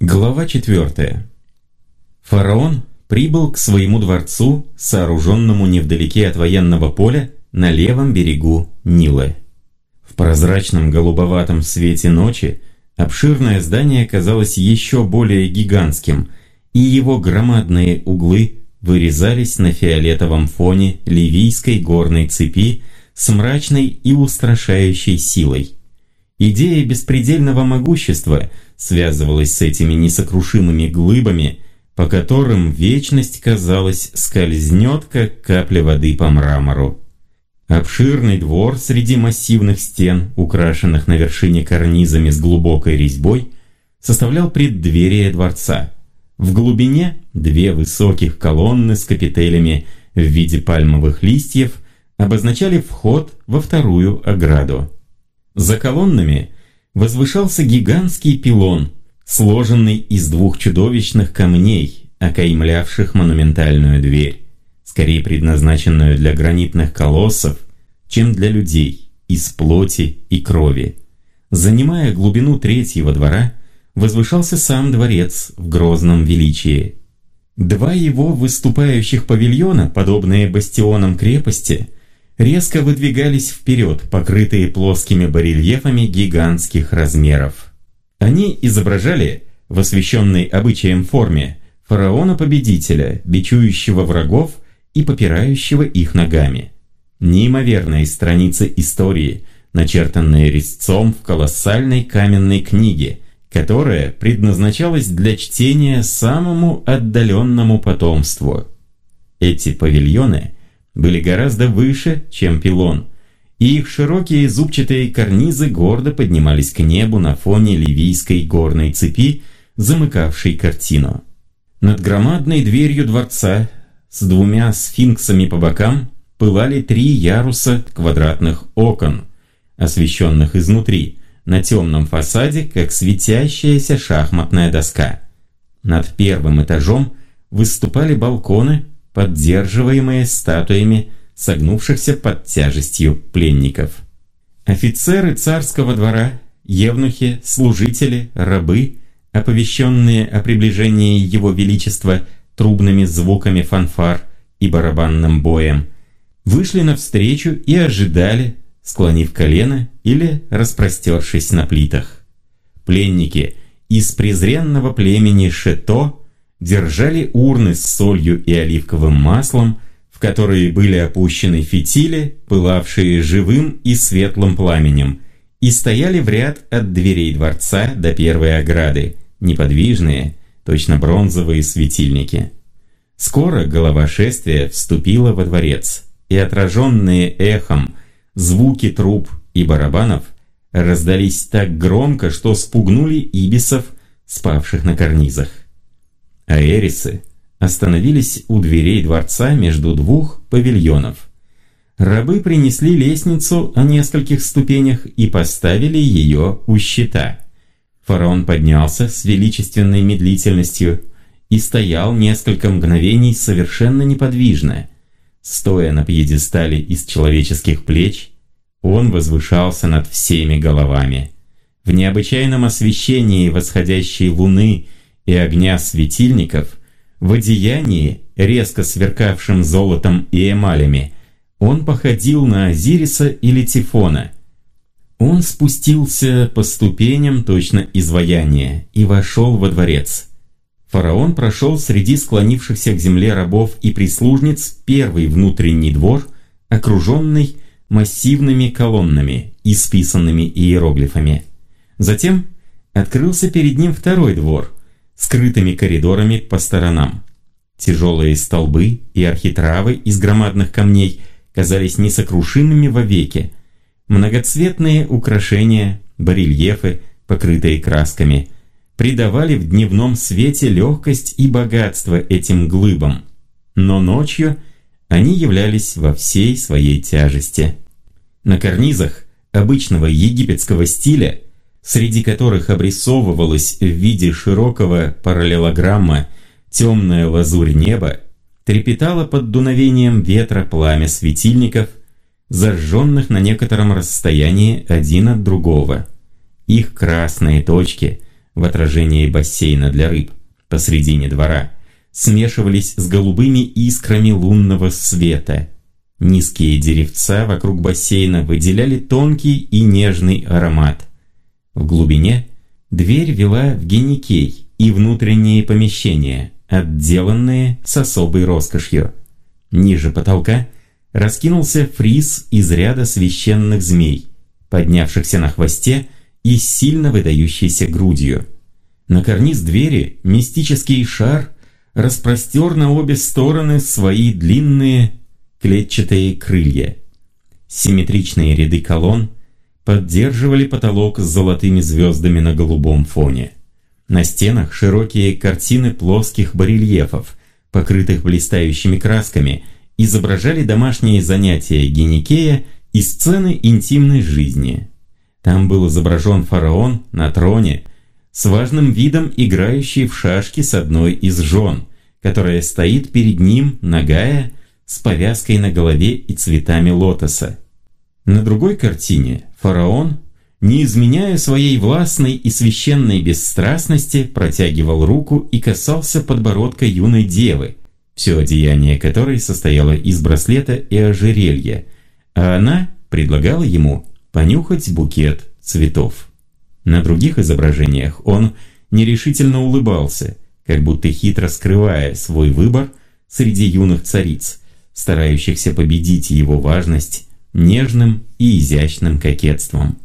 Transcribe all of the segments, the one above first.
Глава 4. Фараон прибыл к своему дворцу, сооруженному невдалеке от военного поля на левом берегу Нила. В прозрачном голубоватом свете ночи обширное здание казалось еще более гигантским, и его громадные углы вырезались на фиолетовом фоне ливийской горной цепи с мрачной и устрашающей силой. Идея беспредельного могущества – связывалась с этими несокрушимыми глыбами, по которым вечность, казалось, скользнет, как капля воды по мрамору. Обширный двор среди массивных стен, украшенных на вершине карнизами с глубокой резьбой, составлял преддверие дворца. В глубине две высоких колонны с капителями в виде пальмовых листьев обозначали вход во вторую ограду. За колоннами – возвышался гигантский пилон, сложенный из двух чудовищных камней, окаймлявших монументальную дверь, скорее предназначенную для гранитных колоссов, чем для людей, из плоти и крови. Занимая глубину третьего двора, возвышался сам дворец в грозном величии. Два его выступающих павильона, подобные бастионам крепости – резко выдвигались вперед, покрытые плоскими барельефами гигантских размеров. Они изображали, в освященной обычаем форме, фараона-победителя, бичующего врагов и попирающего их ногами. Неимоверные страницы истории, начертанные резцом в колоссальной каменной книге, которая предназначалась для чтения самому отдаленному потомству. Эти павильоны – были гораздо выше, чем пилон, и их широкие зубчатые карнизы гордо поднимались к небу на фоне ливийской горной цепи, замыкавшей картину. Над громадной дверью дворца с двумя сфинксами по бокам пылали три яруса квадратных окон, освещенных изнутри, на темном фасаде, как светящаяся шахматная доска. Над первым этажом выступали балконы, поддерживаемые статуями согнувшихся под тяжестью пленников. Офицеры царского двора, евнухи, служители, рабы, оповещенные о приближении его величества трубными звуками фанфар и барабанным боем, вышли навстречу и ожидали, склонив колено или распростершись на плитах. Пленники из презренного племени Шето держали урны с солью и оливковым маслом, в которые были опущены фитили, пылавшие живым и светлым пламенем, и стояли в ряд от дверей дворца до первой ограды, неподвижные, точно бронзовые светильники. Скоро голова шествия вступила во дворец, и отраженные эхом звуки труб и барабанов раздались так громко, что спугнули ибисов, спавших на карнизах а остановились у дверей дворца между двух павильонов. Рабы принесли лестницу о нескольких ступенях и поставили ее у щита. Фараон поднялся с величественной медлительностью и стоял несколько мгновений совершенно неподвижно. Стоя на пьедестале из человеческих плеч, он возвышался над всеми головами. В необычайном освещении восходящей луны – и огня светильников, в одеянии, резко сверкавшем золотом и эмалями, он походил на Азириса или Тифона. Он спустился по ступеням точно изваяния и вошел во дворец. Фараон прошел среди склонившихся к земле рабов и прислужниц первый внутренний двор, окруженный массивными колоннами, исписанными иероглифами. Затем открылся перед ним второй двор – скрытыми коридорами по сторонам. Тяжелые столбы и архитравы из громадных камней казались несокрушимыми вовеки. Многоцветные украшения, барельефы, покрытые красками, придавали в дневном свете легкость и богатство этим глыбам. Но ночью они являлись во всей своей тяжести. На карнизах обычного египетского стиля – среди которых обрисовывалось в виде широкого параллелограмма темная лазурь неба, трепетало под дуновением ветра пламя светильников, зажженных на некотором расстоянии один от другого. Их красные точки в отражении бассейна для рыб посредине двора, смешивались с голубыми искрами лунного света. Низкие деревца вокруг бассейна выделяли тонкий и нежный аромат. В глубине дверь вела в геникей и внутренние помещения, отделанные с особой роскошью. Ниже потолка раскинулся фриз из ряда священных змей, поднявшихся на хвосте и сильно выдающейся грудью. На карниз двери мистический шар распростер на обе стороны свои длинные клетчатые крылья. Симметричные ряды колонн поддерживали потолок с золотыми звездами на голубом фоне. На стенах широкие картины плоских барельефов, покрытых блистающими красками, изображали домашние занятия Геникея и сцены интимной жизни. Там был изображен фараон на троне, с важным видом играющий в шашки с одной из жен, которая стоит перед ним, нагая, с повязкой на голове и цветами лотоса. На другой картине фараон, не изменяя своей властной и священной бесстрастности, протягивал руку и касался подбородка юной девы, все одеяние которой состояло из браслета и ожерелья, а она предлагала ему понюхать букет цветов. На других изображениях он нерешительно улыбался, как будто хитро скрывая свой выбор среди юных цариц, старающихся победить его важность нежным и изящным кокетством.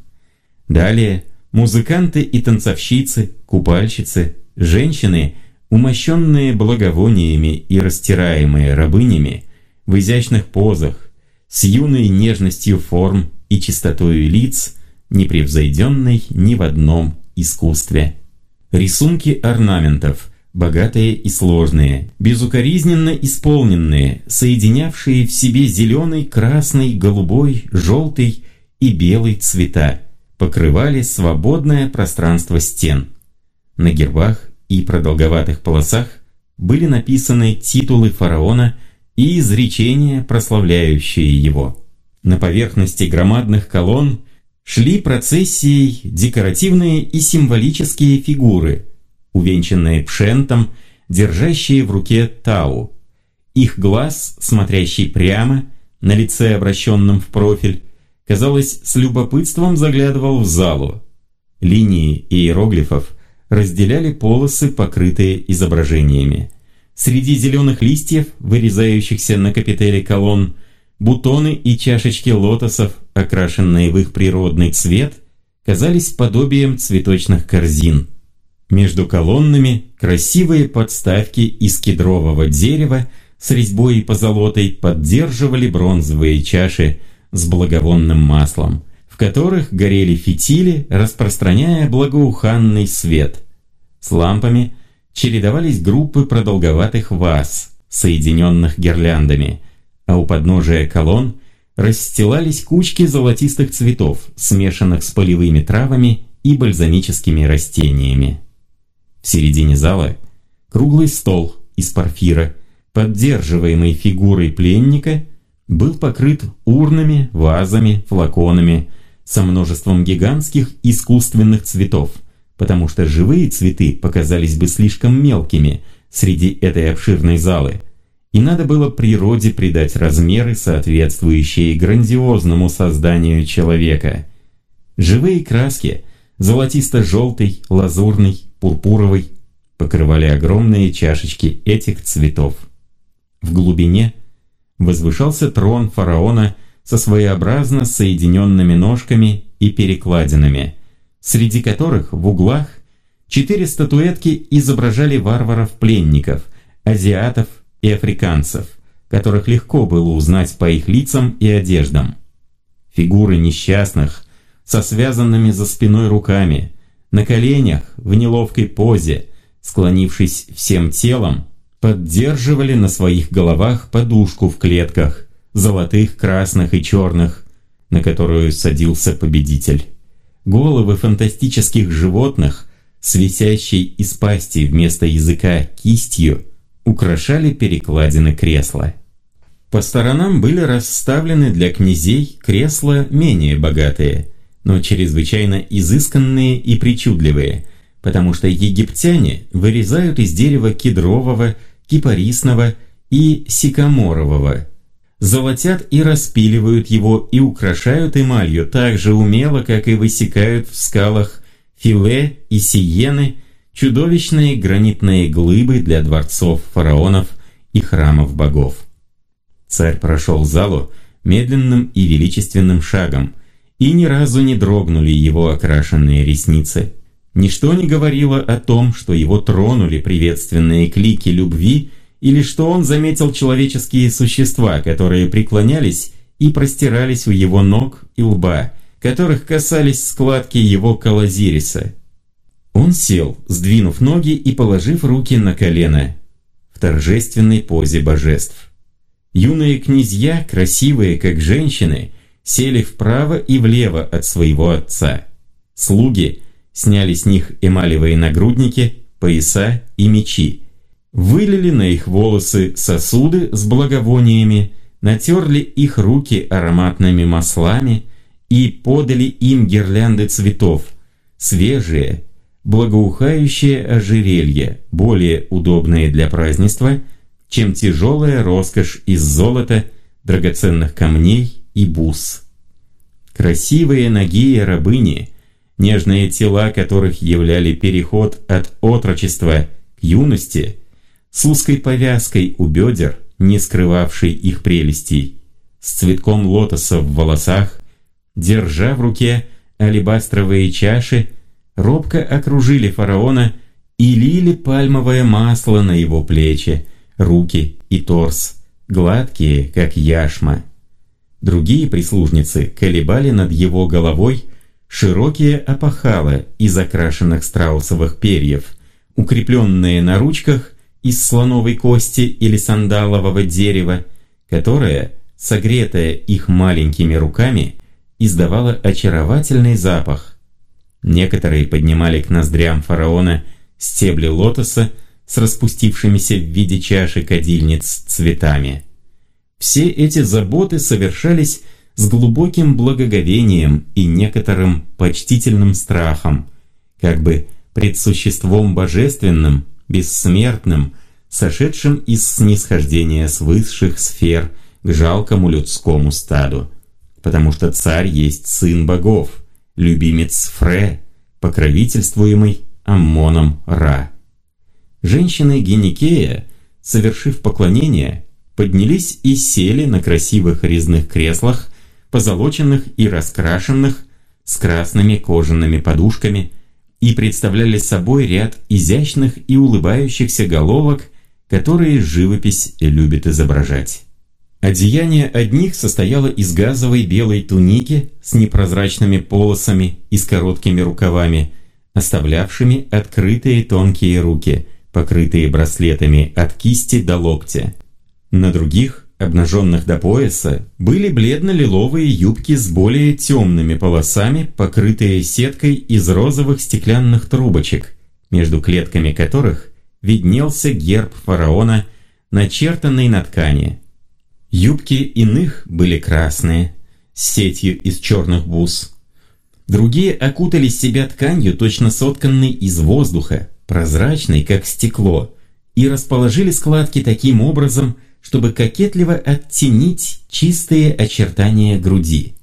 Далее музыканты и танцовщицы, купальщицы, женщины, умощенные благовониями и растираемые рабынями, в изящных позах, с юной нежностью форм и чистотой лиц, непревзойденной ни в одном искусстве. Рисунки орнаментов – богатые и сложные, безукоризненно исполненные, соединявшие в себе зеленый, красный, голубой, желтый и белый цвета, покрывали свободное пространство стен. На гербах и продолговатых полосах были написаны титулы фараона и изречения, прославляющие его. На поверхности громадных колонн шли процессией декоративные и символические фигуры – увенчанные пшентом, держащие в руке тау. Их глаз, смотрящий прямо, на лице обращенном в профиль, казалось, с любопытством заглядывал в залу. Линии иероглифов разделяли полосы, покрытые изображениями. Среди зеленых листьев, вырезающихся на капителе колонн, бутоны и чашечки лотосов, окрашенные в их природный цвет, казались подобием цветочных корзин – между колоннами красивые подставки из кедрового дерева с резьбой и позолотой поддерживали бронзовые чаши с благовонным маслом, в которых горели фитили, распространяя благоуханный свет. С лампами чередовались группы продолговатых ваз, соединенных гирляндами, а у подножия колонн расстилались кучки золотистых цветов, смешанных с полевыми травами и бальзамическими растениями. В середине зала круглый стол из порфира, поддерживаемый фигурой пленника, был покрыт урнами, вазами, флаконами со множеством гигантских искусственных цветов, потому что живые цветы показались бы слишком мелкими среди этой обширной залы, и надо было природе придать размеры, соответствующие грандиозному созданию человека. Живые краски – золотисто-желтый, лазурный, пурпуровый, покрывали огромные чашечки этих цветов. В глубине возвышался трон фараона со своеобразно соединенными ножками и перекладинами, среди которых в углах четыре статуэтки изображали варваров-пленников, азиатов и африканцев, которых легко было узнать по их лицам и одеждам. Фигуры несчастных со связанными за спиной руками – на коленях, в неловкой позе, склонившись всем телом, поддерживали на своих головах подушку в клетках, золотых, красных и черных, на которую садился победитель. Головы фантастических животных, с из пасти вместо языка кистью, украшали перекладины кресла. По сторонам были расставлены для князей кресла менее богатые – но чрезвычайно изысканные и причудливые, потому что египтяне вырезают из дерева кедрового, кипарисного и сикаморового. Золотят и распиливают его и украшают эмалью так же умело, как и высекают в скалах филе и сиены чудовищные гранитные глыбы для дворцов фараонов и храмов богов. Царь прошел залу медленным и величественным шагом, и ни разу не дрогнули его окрашенные ресницы. Ничто не говорило о том, что его тронули приветственные клики любви или что он заметил человеческие существа, которые преклонялись и простирались у его ног и лба, которых касались складки его калазириса. Он сел, сдвинув ноги и положив руки на колено, в торжественной позе божеств. Юные князья, красивые как женщины, сели вправо и влево от своего отца. Слуги сняли с них эмалевые нагрудники, пояса и мечи, вылили на их волосы сосуды с благовониями, натерли их руки ароматными маслами и подали им гирлянды цветов, свежие, благоухающее ожерелье, более удобное для празднества, чем тяжелая роскошь из золота, драгоценных камней и бус. Красивые ноги рабыни, нежные тела которых являли переход от отрочества к юности, с узкой повязкой у бедер, не скрывавшей их прелестей, с цветком лотоса в волосах, держа в руке алебастровые чаши, робко окружили фараона и лили пальмовое масло на его плечи, руки и торс, гладкие, как яшма. Другие прислужницы колебали над его головой широкие опахала из окрашенных страусовых перьев, укрепленные на ручках из слоновой кости или сандалового дерева, которое, согретое их маленькими руками, издавало очаровательный запах, Некоторые поднимали к ноздрям фараона стебли лотоса с распустившимися в виде чаши кадильниц цветами. Все эти заботы совершались с глубоким благоговением и некоторым почтительным страхом, как бы пред существом божественным, бессмертным, сошедшим из снисхождения с высших сфер к жалкому людскому стаду, потому что царь есть сын богов – любимец Фре, покровительствуемый Аммоном Ра. Женщины Геникея, совершив поклонение, поднялись и сели на красивых резных креслах, позолоченных и раскрашенных, с красными кожаными подушками, и представляли собой ряд изящных и улыбающихся головок, которые живопись любит изображать. Одеяние одних состояло из газовой белой туники с непрозрачными полосами и с короткими рукавами, оставлявшими открытые тонкие руки, покрытые браслетами от кисти до локтя. На других, обнаженных до пояса, были бледно-лиловые юбки с более темными полосами, покрытые сеткой из розовых стеклянных трубочек, между клетками которых виднелся герб фараона, начертанный на ткани – Юбки иных были красные, с сетью из черных бус. Другие окутали себя тканью, точно сотканной из воздуха, прозрачной, как стекло, и расположили складки таким образом, чтобы кокетливо оттенить чистые очертания груди.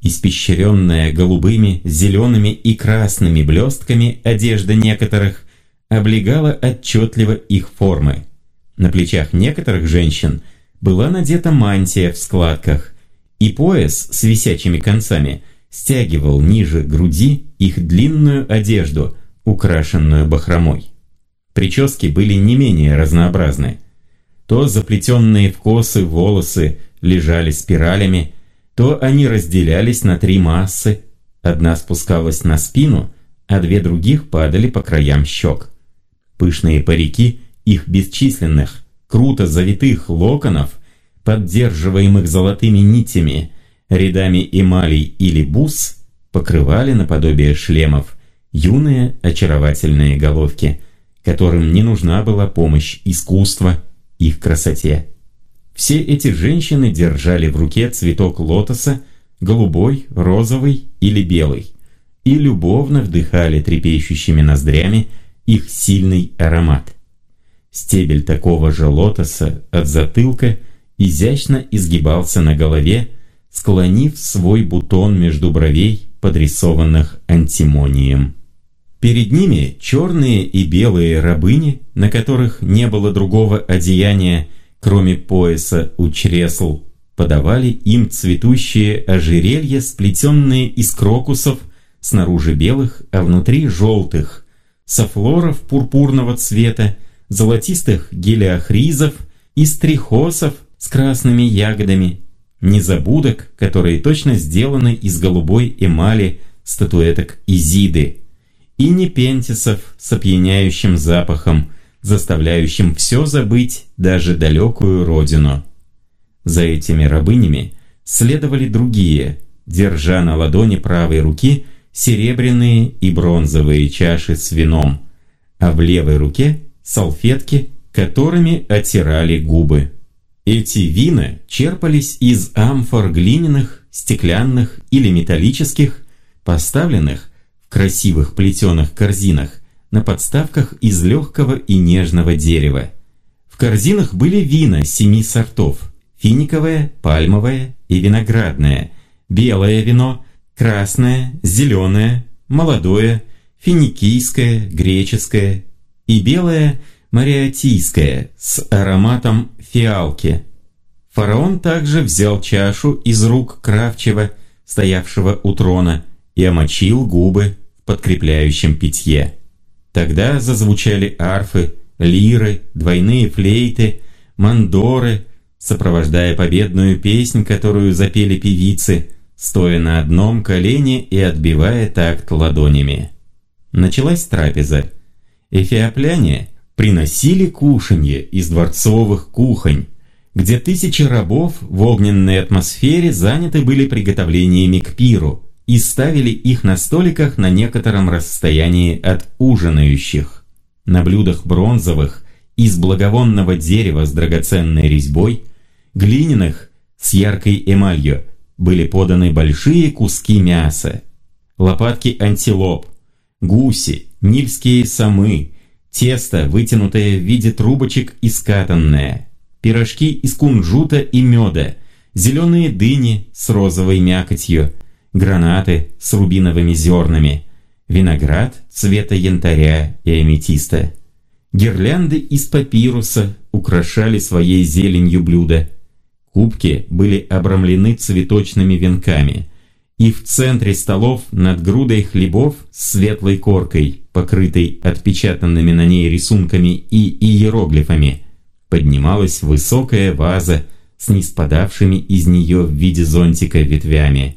Испещренная голубыми, зелеными и красными блестками одежда некоторых облегала отчетливо их формы. На плечах некоторых женщин – была надета мантия в складках, и пояс с висячими концами стягивал ниже груди их длинную одежду, украшенную бахромой. Прически были не менее разнообразны. То заплетенные в косы волосы лежали спиралями, то они разделялись на три массы, одна спускалась на спину, а две других падали по краям щек. Пышные парики их бесчисленных, круто завитых локонов, поддерживаемых золотыми нитями, рядами эмалей или бус, покрывали наподобие шлемов юные очаровательные головки, которым не нужна была помощь искусства их красоте. Все эти женщины держали в руке цветок лотоса, голубой, розовый или белый, и любовно вдыхали трепещущими ноздрями их сильный аромат. Стебель такого же лотоса от затылка изящно изгибался на голове, склонив свой бутон между бровей, подрисованных антимонием. Перед ними черные и белые рабыни, на которых не было другого одеяния, кроме пояса у чресл, подавали им цветущие ожерелья, сплетенные из крокусов, снаружи белых, а внутри желтых, софлоров пурпурного цвета, золотистых гелиохризов и стрихосов с красными ягодами, незабудок, которые точно сделаны из голубой эмали статуэток Изиды, и непентисов с опьяняющим запахом, заставляющим все забыть, даже далекую родину. За этими рабынями следовали другие, держа на ладони правой руки серебряные и бронзовые чаши с вином, а в левой руке салфетки, которыми оттирали губы. Эти вина черпались из амфор глиняных, стеклянных или металлических, поставленных красивых плетеных корзинах на подставках из легкого и нежного дерева. В корзинах были вина семи сортов – финиковое, пальмовое и виноградное, белое вино, красное, зеленое, молодое, финикийское, греческое и белое мариатийское с ароматом фиалки. Фараон также взял чашу из рук Кравчева, стоявшего у трона, и омочил губы подкрепляющем питье. Тогда зазвучали арфы, лиры, двойные флейты, мандоры, сопровождая победную песнь, которую запели певицы, стоя на одном колене и отбивая такт ладонями. Началась трапеза. Эфиопляне приносили кушанье из дворцовых кухонь, где тысячи рабов в огненной атмосфере заняты были приготовлениями к пиру и ставили их на столиках на некотором расстоянии от ужинающих. На блюдах бронзовых из благовонного дерева с драгоценной резьбой, глиняных с яркой эмалью, были поданы большие куски мяса, лопатки антилоп, гуси, нильские самы, тесто, вытянутое в виде трубочек и скатанное, пирожки из кунжута и меда, зеленые дыни с розовой мякотью, гранаты с рубиновыми зернами, виноград цвета янтаря и аметиста. Гирлянды из папируса украшали своей зеленью блюда. Кубки были обрамлены цветочными венками – и в центре столов над грудой хлебов с светлой коркой, покрытой отпечатанными на ней рисунками и иероглифами, поднималась высокая ваза с неспадавшими из нее в виде зонтика ветвями,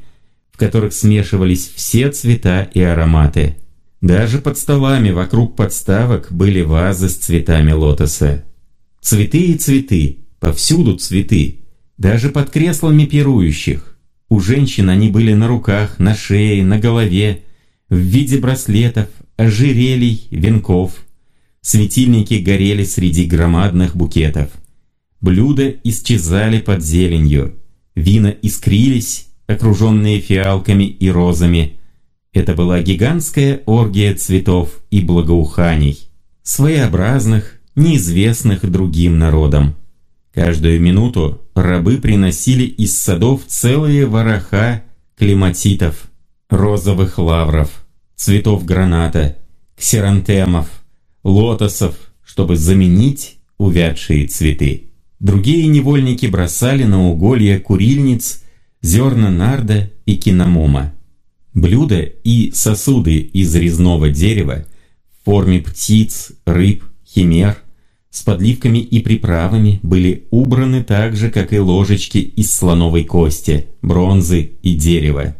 в которых смешивались все цвета и ароматы. Даже под столами вокруг подставок были вазы с цветами лотоса. Цветы и цветы, повсюду цветы, даже под креслами пирующих. У женщин они были на руках, на шее, на голове, в виде браслетов, ожерелий, венков. Светильники горели среди громадных букетов. Блюда исчезали под зеленью. Вина искрились, окруженные фиалками и розами. Это была гигантская оргия цветов и благоуханий, своеобразных, неизвестных другим народам. Каждую минуту рабы приносили из садов целые вороха клематитов, розовых лавров, цветов граната, ксерантемов, лотосов, чтобы заменить увядшие цветы. Другие невольники бросали на уголья курильниц зерна нарда и киномома. Блюда и сосуды из резного дерева в форме птиц, рыб, химер – с подливками и приправами были убраны так же, как и ложечки из слоновой кости, бронзы и дерева,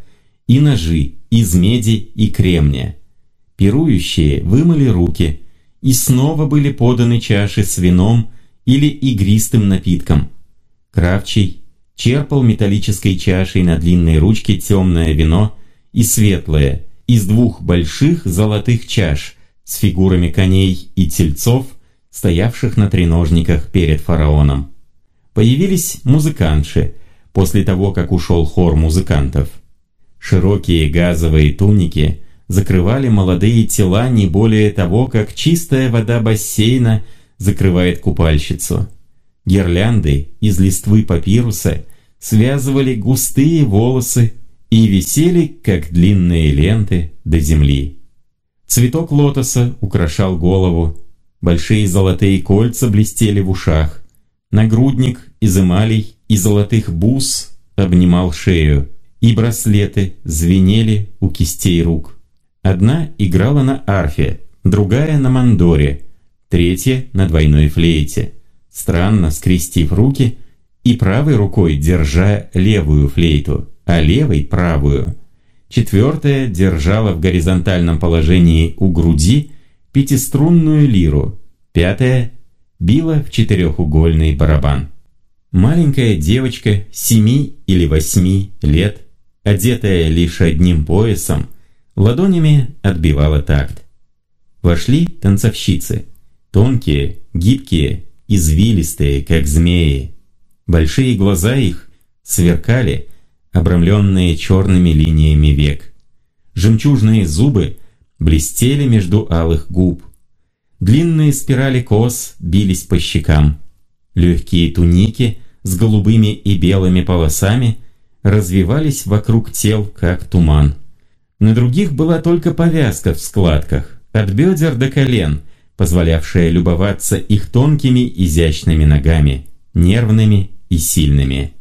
и ножи из меди и кремня. Пирующие вымыли руки, и снова были поданы чаши с вином или игристым напитком. Кравчий черпал металлической чашей на длинной ручке темное вино и светлое из двух больших золотых чаш с фигурами коней и тельцов – стоявших на треножниках перед фараоном. Появились музыкантши после того, как ушел хор музыкантов. Широкие газовые туники закрывали молодые тела не более того, как чистая вода бассейна закрывает купальщицу. Гирлянды из листвы папируса связывали густые волосы и висели, как длинные ленты, до земли. Цветок лотоса украшал голову, большие золотые кольца блестели в ушах, нагрудник из эмалей и золотых бус обнимал шею, и браслеты звенели у кистей рук. Одна играла на арфе, другая на мандоре, третья на двойной флейте, странно скрестив руки и правой рукой держа левую флейту, а левой правую. Четвертая держала в горизонтальном положении у груди пятиструнную лиру, пятая била в четырехугольный барабан. Маленькая девочка семи или восьми лет, одетая лишь одним поясом, ладонями отбивала такт. Вошли танцовщицы, тонкие, гибкие, извилистые, как змеи. Большие глаза их сверкали, обрамленные черными линиями век. Жемчужные зубы блестели между алых губ. Длинные спирали кос бились по щекам. Легкие туники с голубыми и белыми полосами развивались вокруг тел, как туман. На других была только повязка в складках, от бедер до колен, позволявшая любоваться их тонкими изящными ногами, нервными и сильными.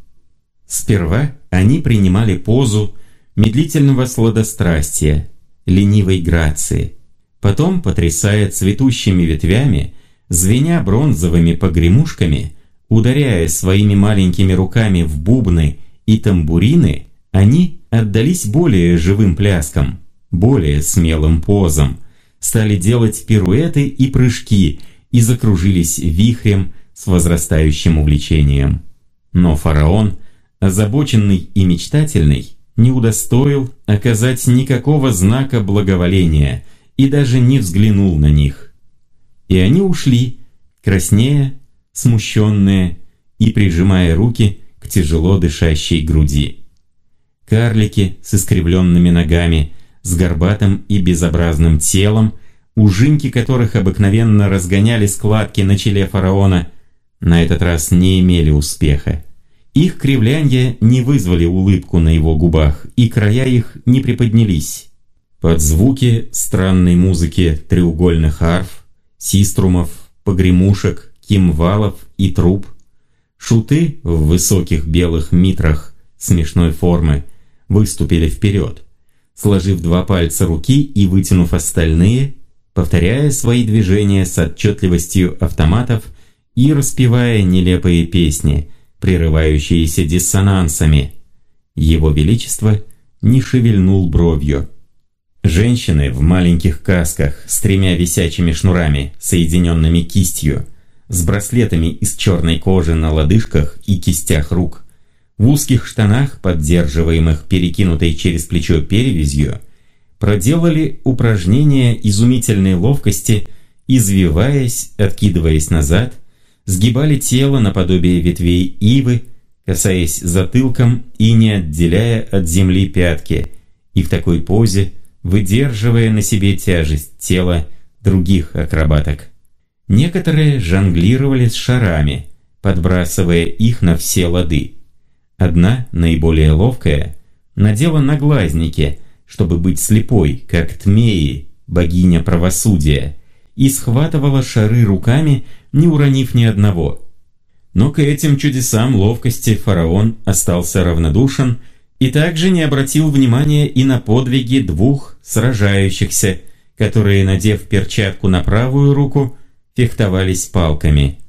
Сперва они принимали позу медлительного сладострастия, ленивой грации. Потом, потрясая цветущими ветвями, звеня бронзовыми погремушками, ударяя своими маленькими руками в бубны и тамбурины, они отдались более живым пляскам, более смелым позам, стали делать пируэты и прыжки и закружились вихрем с возрастающим увлечением. Но фараон, озабоченный и мечтательный, не удостоил оказать никакого знака благоволения и даже не взглянул на них. И они ушли, краснея, смущенные и прижимая руки к тяжело дышащей груди. Карлики с искривленными ногами, с горбатым и безобразным телом, ужинки которых обыкновенно разгоняли складки на челе фараона, на этот раз не имели успеха. Их кривлянья не вызвали улыбку на его губах, и края их не приподнялись. Под звуки странной музыки треугольных арф, систрумов, погремушек, кимвалов и труб, шуты в высоких белых митрах смешной формы выступили вперед, сложив два пальца руки и вытянув остальные, повторяя свои движения с отчетливостью автоматов и распевая нелепые песни – прерывающиеся диссонансами. Его Величество не шевельнул бровью. Женщины в маленьких касках с тремя висячими шнурами, соединенными кистью, с браслетами из черной кожи на лодыжках и кистях рук, в узких штанах, поддерживаемых перекинутой через плечо перевязью, проделали упражнения изумительной ловкости, извиваясь, откидываясь назад – сгибали тело наподобие ветвей ивы, касаясь затылком и не отделяя от земли пятки, и в такой позе выдерживая на себе тяжесть тела других акробаток. Некоторые жонглировали с шарами, подбрасывая их на все лады. Одна, наиболее ловкая, надела наглазники, чтобы быть слепой, как Тмеи, богиня правосудия, и схватывала шары руками, не уронив ни одного. Но к этим чудесам ловкости фараон остался равнодушен и также не обратил внимания и на подвиги двух сражающихся, которые, надев перчатку на правую руку, фехтовались палками.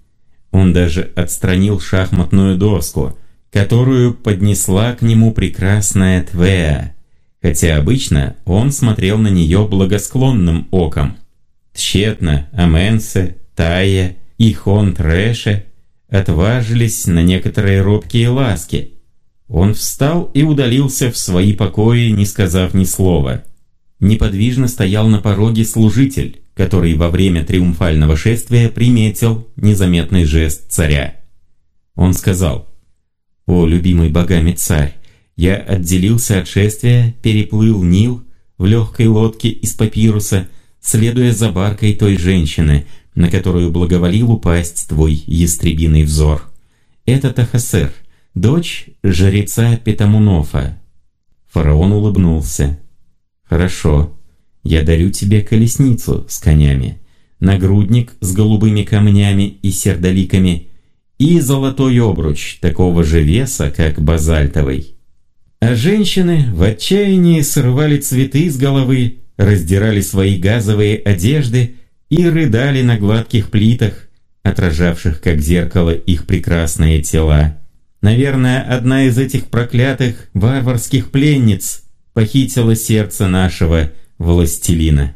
Он даже отстранил шахматную доску, которую поднесла к нему прекрасная Твея, хотя обычно он смотрел на нее благосклонным оком. Тщетно Аменсе, Тая и хон Трэше отважились на некоторые робкие ласки. Он встал и удалился в свои покои, не сказав ни слова. Неподвижно стоял на пороге служитель, который во время триумфального шествия приметил незаметный жест царя. Он сказал, «О, любимый богами царь, я отделился от шествия, переплыл Нил, в легкой лодке из папируса, следуя за баркой той женщины, на которую благоволил упасть твой ястребиный взор. Это Тахасер, дочь жреца Петамунофа. Фараон улыбнулся. «Хорошо, я дарю тебе колесницу с конями, нагрудник с голубыми камнями и сердоликами и золотой обруч такого же веса, как базальтовый». А женщины в отчаянии срывали цветы с головы, раздирали свои газовые одежды и рыдали на гладких плитах, отражавших как зеркало их прекрасные тела. Наверное, одна из этих проклятых варварских пленниц похитила сердце нашего властелина.